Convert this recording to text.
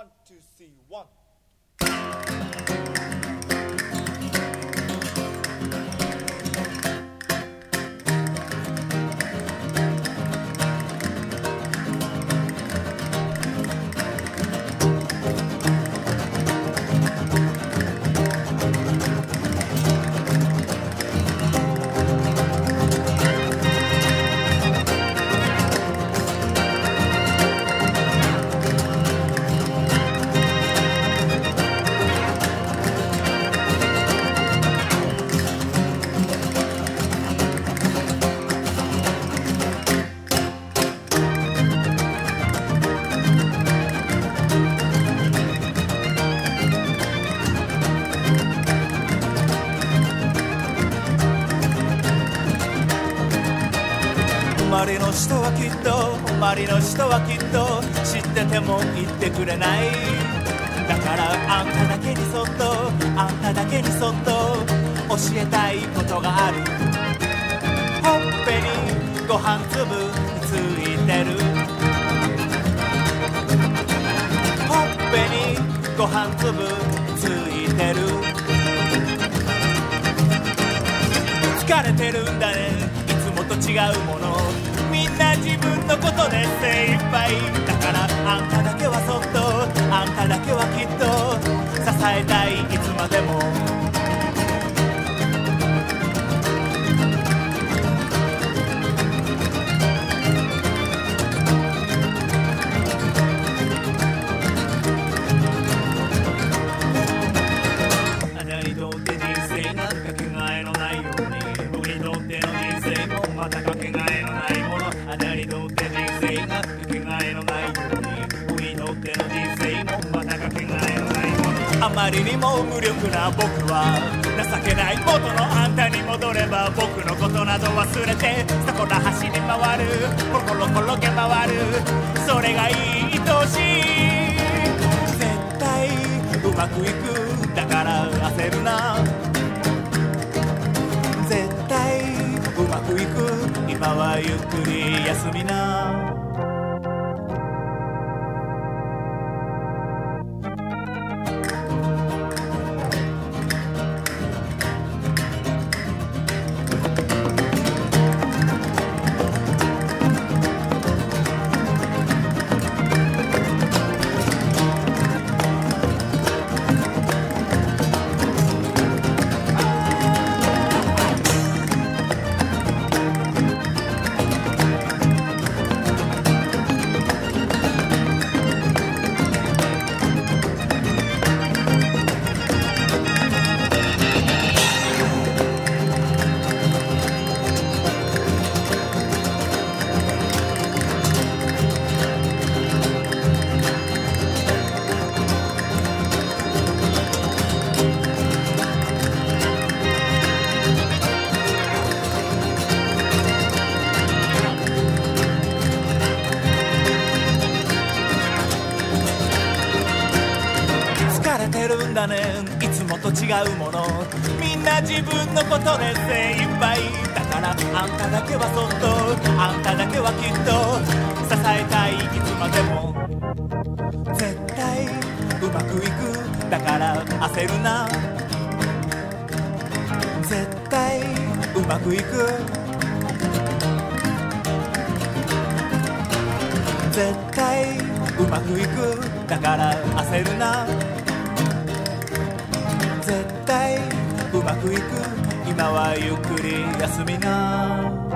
One, two, three, one. 周りの人はきっと周りの人はきっと知ってても言ってくれない。だからあんただけにそっとあんただけにそっと教えたいことがある。ほっぺにご飯粒ついてる。ほっぺにご飯粒ついてる。疲れてるんだね。違うもの。みんな自分のことで精一杯。だからあんただけはそっと。あんただけはきっと。支えたい。いつまでも。まりにも無力な僕は情けない元のあんたに戻れば僕のことなど忘れてそこら走り回る。コロコロ転げ回るそれがいい愛しい。絶対うまくいくだから焦るな。絶対うまくいく。今はゆっくり休みな。だねいつもと違うもの。みんな自分のことで精一杯だからあんただけはそっとあんただけはきっと支えたい。いつまでも。絶対うまくいく。だから焦るな。絶対うまくいく。絶対うまくいく。だから焦るな。くいく。今はゆっくり休みな。